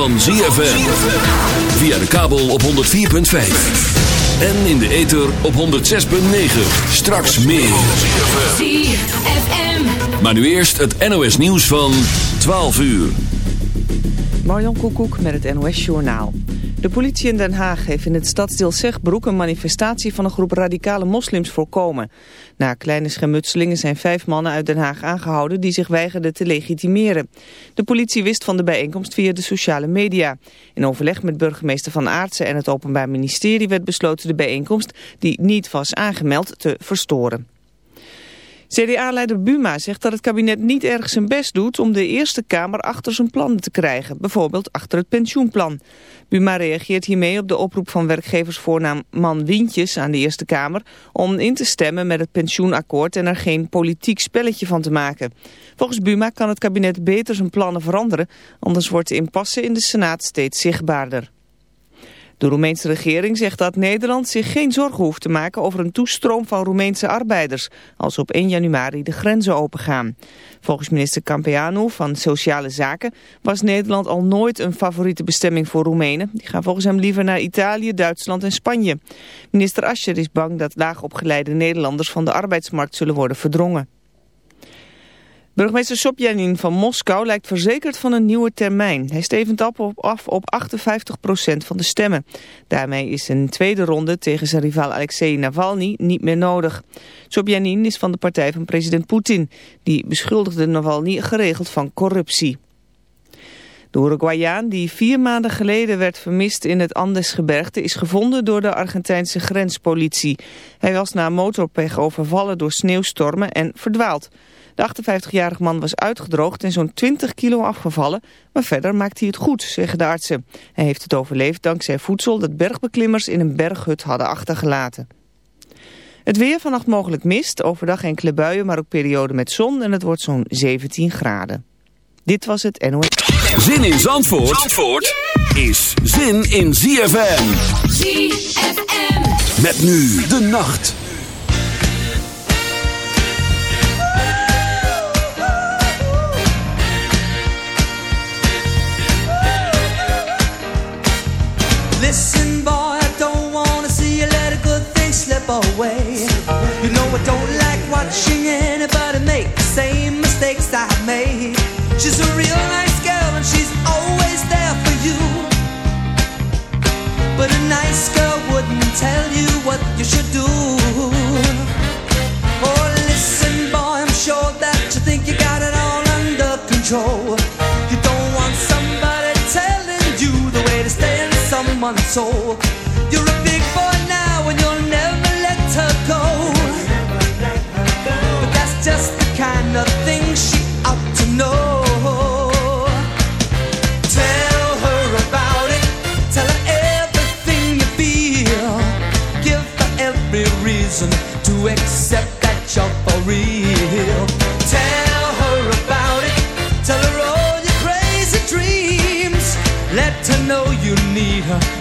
van ZFM. Via de kabel op 104.5. En in de ether op 106.9. Straks meer. ZFM. Maar nu eerst het NOS nieuws van 12 uur. Marjan Koekoek met het NOS Journaal. De politie in Den Haag heeft in het stadsdeel Zegbroek een manifestatie van een groep radicale moslims voorkomen. Na kleine schermutselingen zijn vijf mannen uit Den Haag aangehouden die zich weigerden te legitimeren. De politie wist van de bijeenkomst via de sociale media. In overleg met burgemeester Van Aartsen en het Openbaar Ministerie werd besloten de bijeenkomst, die niet was aangemeld, te verstoren. CDA-leider Buma zegt dat het kabinet niet erg zijn best doet om de Eerste Kamer achter zijn plannen te krijgen, bijvoorbeeld achter het pensioenplan. Buma reageert hiermee op de oproep van werkgeversvoornaam Man Wientjes aan de Eerste Kamer om in te stemmen met het pensioenakkoord en er geen politiek spelletje van te maken. Volgens Buma kan het kabinet beter zijn plannen veranderen, anders wordt de impasse in de Senaat steeds zichtbaarder. De Roemeense regering zegt dat Nederland zich geen zorgen hoeft te maken over een toestroom van Roemeense arbeiders, als op 1 januari de grenzen opengaan. Volgens minister Campeanu van Sociale Zaken was Nederland al nooit een favoriete bestemming voor Roemenen. Die gaan volgens hem liever naar Italië, Duitsland en Spanje. Minister Ascher is bang dat laagopgeleide Nederlanders van de arbeidsmarkt zullen worden verdrongen. Burgemeester Sobjanin van Moskou lijkt verzekerd van een nieuwe termijn. Hij stevend af op 58% van de stemmen. Daarmee is een tweede ronde tegen zijn rivaal Alexei Navalny niet meer nodig. Sobjanin is van de partij van president Poetin. Die beschuldigde Navalny geregeld van corruptie. De Uruguayaan die vier maanden geleden werd vermist in het Andesgebergte is gevonden door de Argentijnse grenspolitie. Hij was na motorpech overvallen door sneeuwstormen en verdwaald. De 58-jarige man was uitgedroogd en zo'n 20 kilo afgevallen, maar verder maakt hij het goed, zeggen de artsen. Hij heeft het overleefd dankzij voedsel dat bergbeklimmers in een berghut hadden achtergelaten. Het weer vannacht mogelijk mist, overdag enkele buien, maar ook perioden met zon en het wordt zo'n 17 graden. Dit was het NOS. Zin in Zandvoort, Zandvoort is zin in ZFM. ZFM. Met nu de nacht. Listen, boy, I don't wanna see you let a good thing slip away. You know I don't like watching anybody make the same mistakes I made. She's a real nice girl and she's always there for you. But a nice girl wouldn't tell you what you should do. Soul. You're a big boy now and you'll never let her go. But that's just the kind of thing she ought to know. Tell her about it. Tell her everything you feel. Give her every reason to accept that you're for real.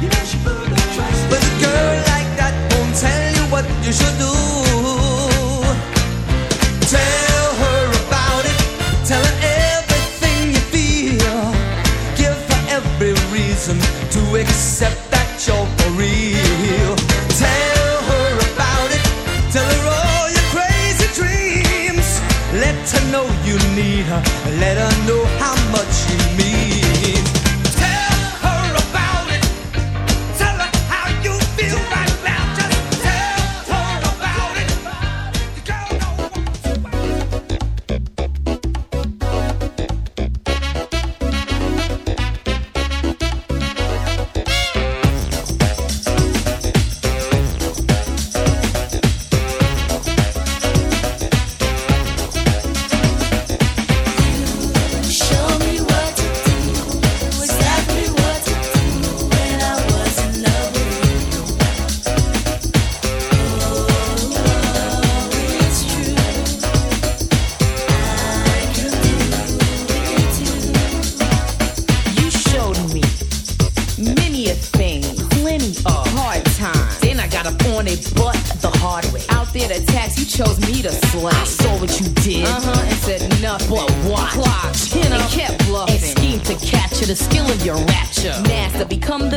But a girl like that won't tell you what you should do. Tell her about it. Tell her everything you feel. Give her every reason to accept that you're for real. Tell her about it. Tell her all your crazy dreams. Let her know you need her. Let her know.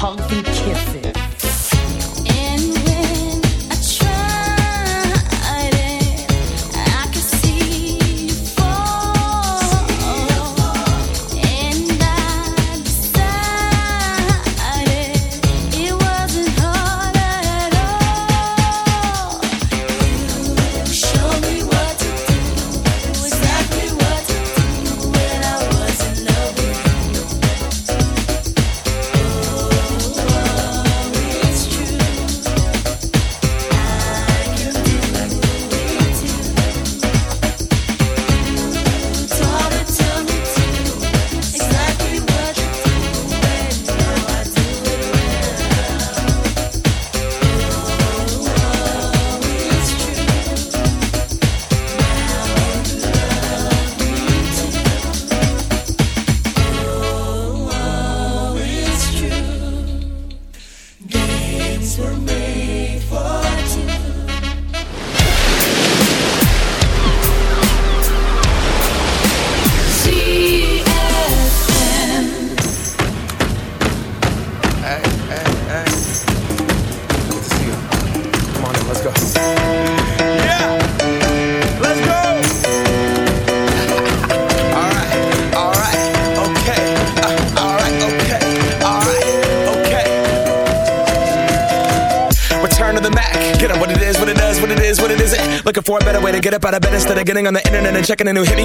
hug getting on the internet and checking a new hit me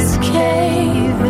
us is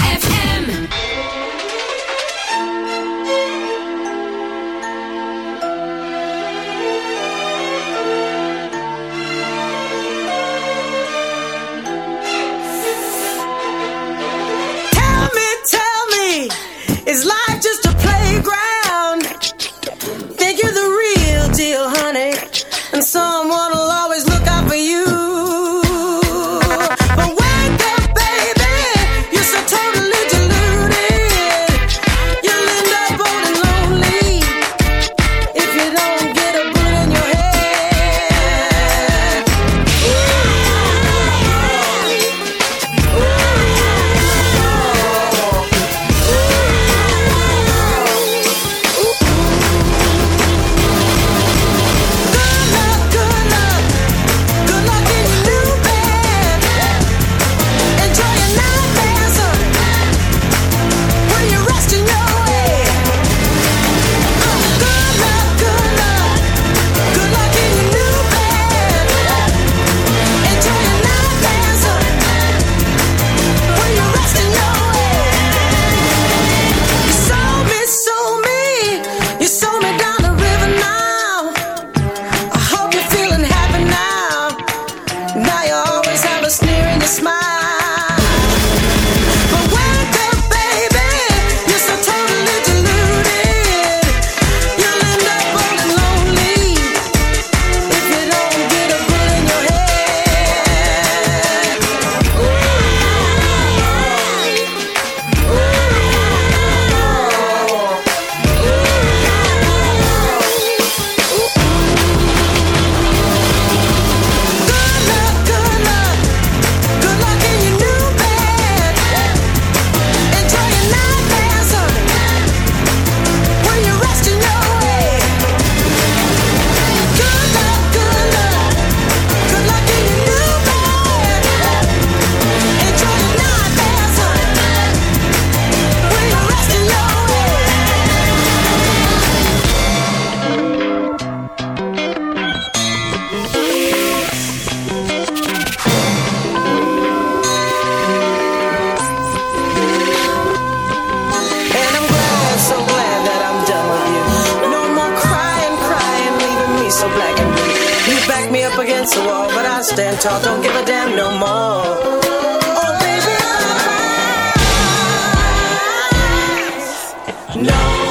No.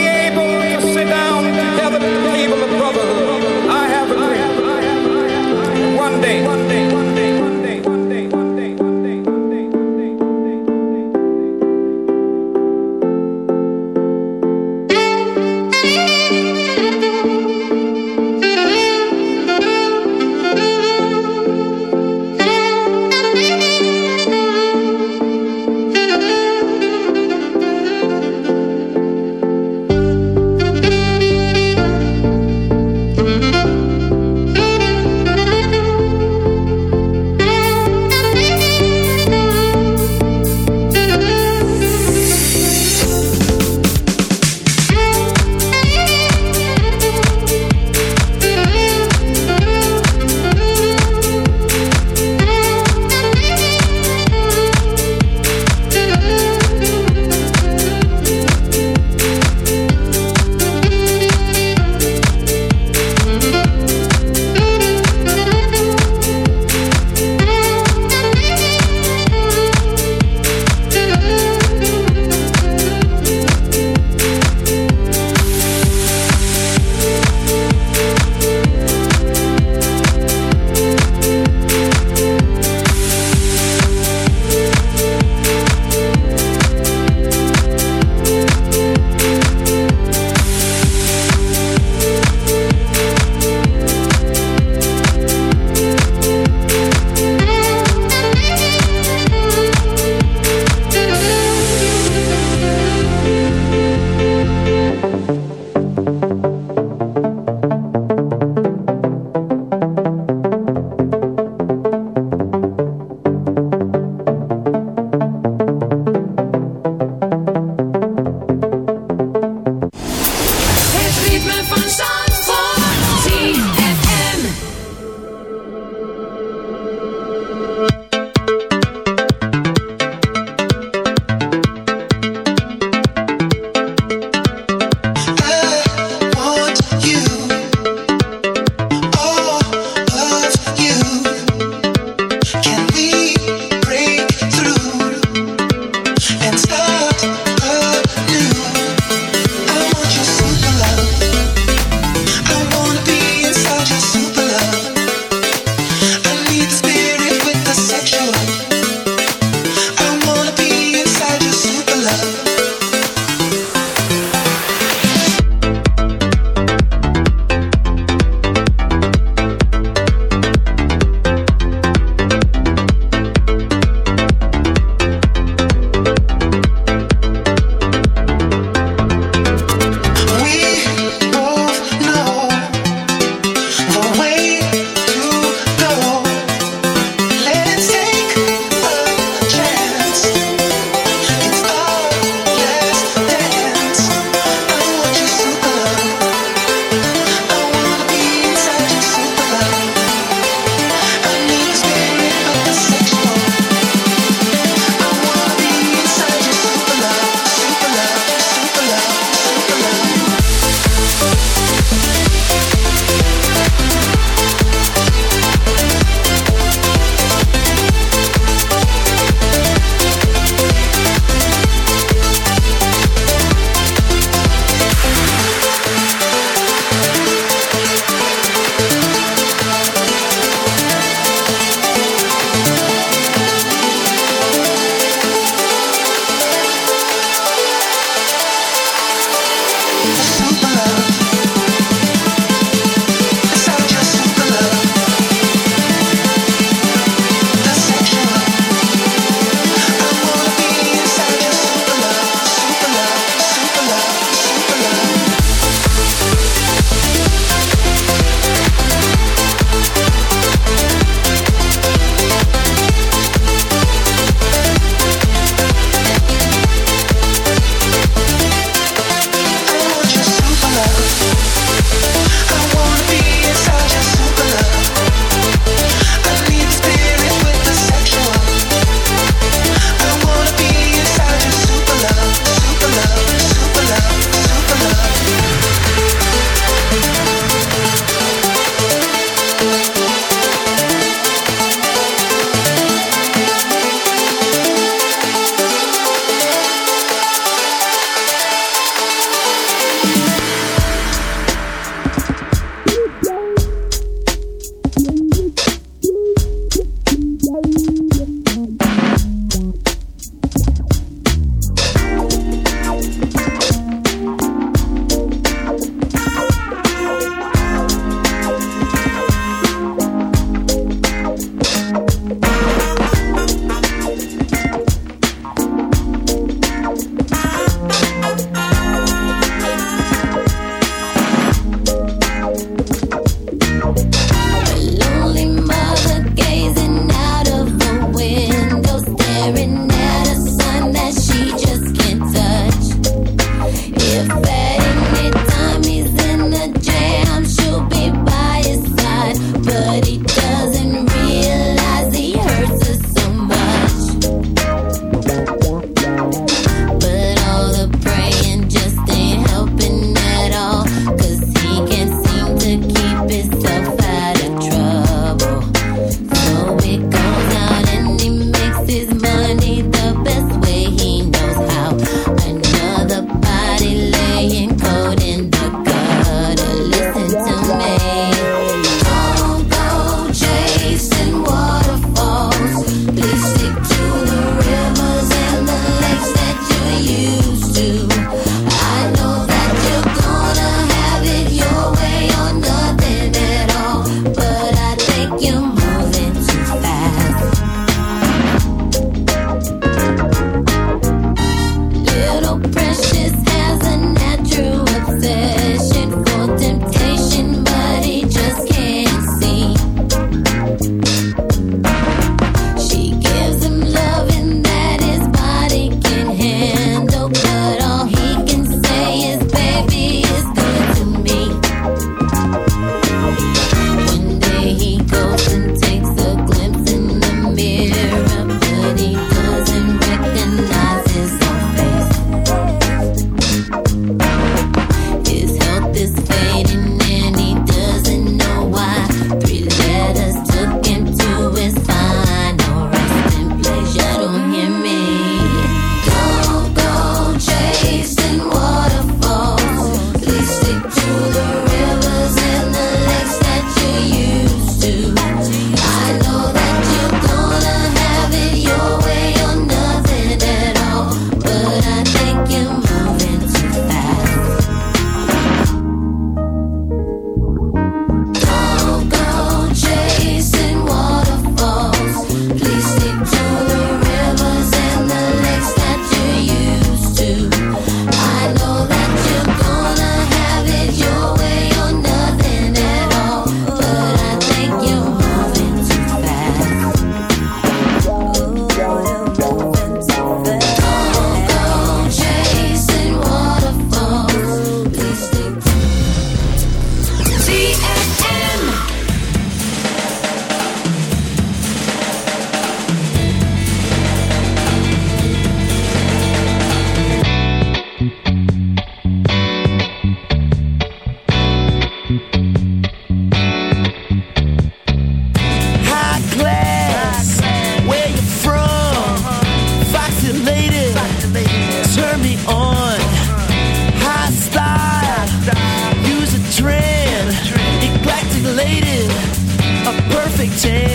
a perfect